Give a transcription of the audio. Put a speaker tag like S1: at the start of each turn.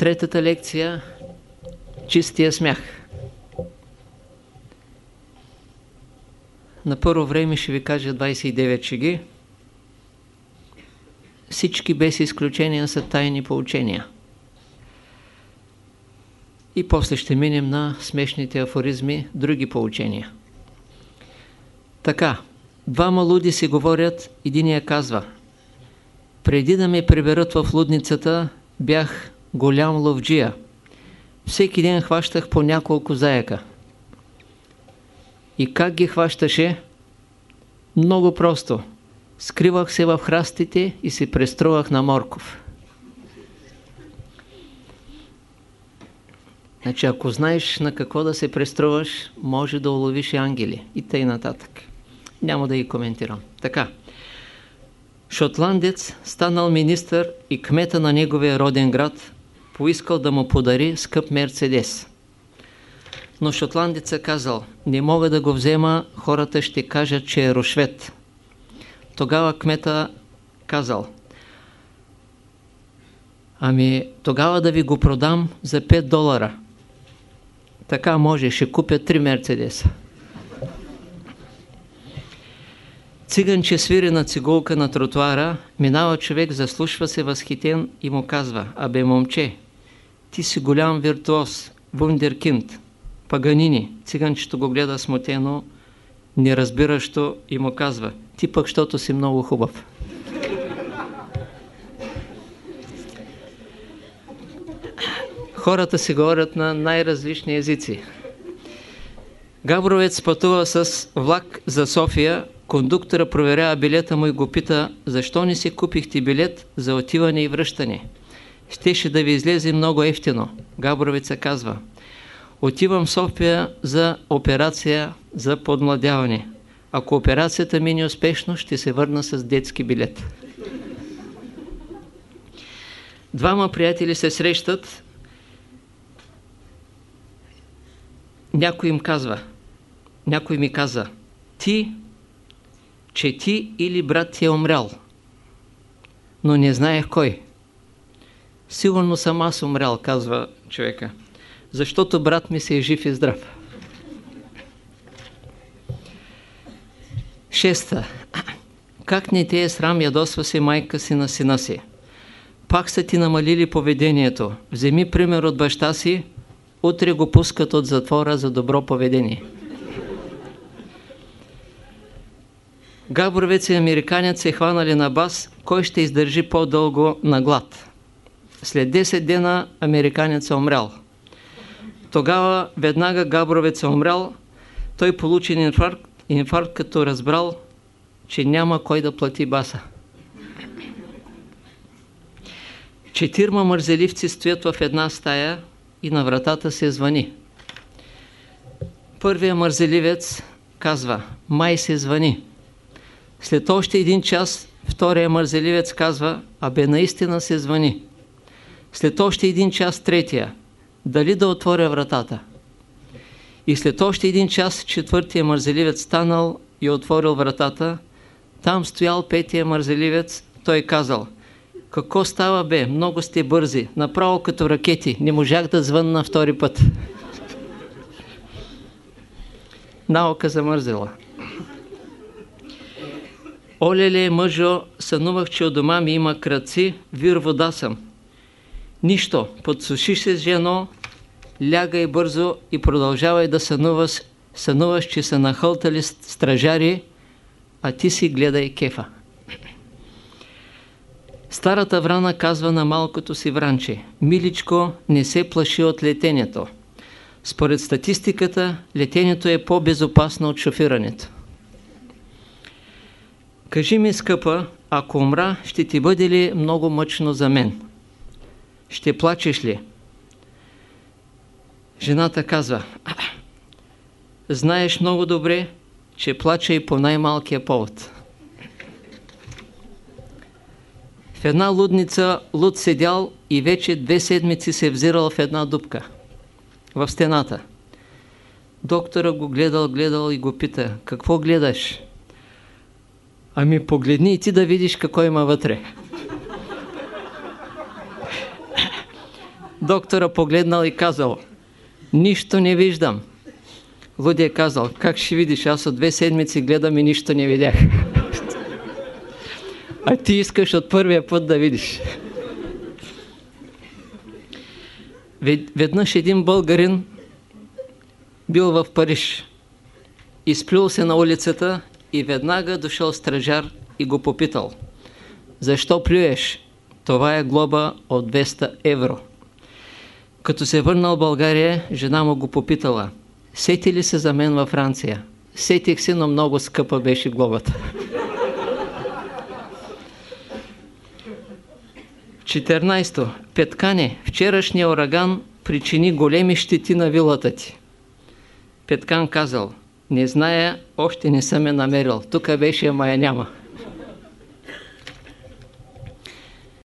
S1: Третата лекция – чистия смях. На първо време ще ви кажа 29 шеги. Всички без изключения са тайни поучения. И после ще минем на смешните афоризми, други поучения. Така, двама луди си говорят, единия казва Преди да ме приберат в лудницата, бях голям ловджия. Всеки ден хващах по няколко заека. И как ги хващаше? Много просто. Скривах се в храстите и се преструвах на морков. Значи, ако знаеш на какво да се преструваш, може да уловиш и ангели. И тъй нататък. Няма да ги коментирам. Така. Шотландец станал министър и кмета на неговия роден град поискал да му подари скъп Мерцедес. Но шотландеца казал, не мога да го взема, хората ще кажат, че е рушвет. Тогава кмета казал, ами тогава да ви го продам за 5 долара. Така може, ще купя 3 Мерцедеса. Циганче свири на цигулка на тротуара, минава човек, заслушва се възхитен и му казва, абе момче, ти си голям виртуоз, вундеркинд, паганини. Циганчето го гледа смутено, неразбиращо и му казва, ти пък, защото си много хубав. Хората си говорят на най-различни езици. Габровец пътува с влак за София, кондуктора проверява билета му и го пита, защо не си купихте билет за отиване и връщане? Щеше да ви излезе много ефтино. Габровеца казва, отивам в София за операция за подмладяване. Ако операцията мине успешно, ще се върна с детски билет. Двама приятели се срещат. Някой им казва, някой ми каза, ти, че ти или брат ти е умрял, но не знаех кой. Сигурно съм аз умрял, казва човека, защото брат ми се е жив и здрав. Шеста. Как не те е срам, ядосва се майка си на сина си. Пак са ти намалили поведението. Вземи пример от баща си, утре го пускат от затвора за добро поведение. Габровец и американец се хванали на бас, кой ще издържи по-дълго на глад. След 10 дена американец е умрял. Тогава веднага Габровец е умрял, той получи инфаркт, инфаркт като разбрал, че няма кой да плати баса. Четирма мързеливци стоят в една стая и на вратата се звъни. Първият мързеливец казва, май се звъни. След още един час втория мързеливец казва, абе наистина се звъни. След още един час третия, дали да отворя вратата. И след още един час четвъртия мързеливец станал и отворил вратата. Там стоял петия мързеливец, той казал, какво става бе, много сте бързи, направо като ракети, не можах да звънна втори път. Наука замързела. Олеле, мъжо, сънувах, че от дома ми има кръци, вир вода съм. Нищо, подсуши се с жено, лягай бързо и продължавай да сънуваш, сънуваш, че са нахълтали стражари, а ти си гледай кефа. Старата врана казва на малкото си вранче, миличко, не се плаши от летенето. Според статистиката, летенето е по-безопасно от шофирането. Кажи ми, скъпа, ако умра, ще ти бъде ли много мъчно за мен? Ще плачеш ли? Жената казва, знаеш много добре, че плача и по най-малкия повод. В една лудница луд седял и вече две седмици се взирал в една дупка в стената. Доктора го гледал, гледал и го пита, какво гледаш? Ами погледни и ти да видиш какво има вътре. Доктора погледнал и казал, нищо не виждам. Луди е казал, как ще видиш, аз от две седмици гледам и нищо не видях. А ти искаш от първия път да видиш. Веднъж един българин бил в Париж. Изплюл се на улицата и веднага дошъл стражар и го попитал. Защо плюеш? Това е глоба от 200 евро. Като се върнал в България, жена му го попитала. Сети ли се за мен във Франция? Сетих се, но много скъпа беше глобата. 14. Петкане, вчерашния ураган причини големи щети на вилата ти. Петкан казал, не зная, още не съм я намерил. Тук беше, ама я няма.